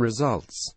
Results.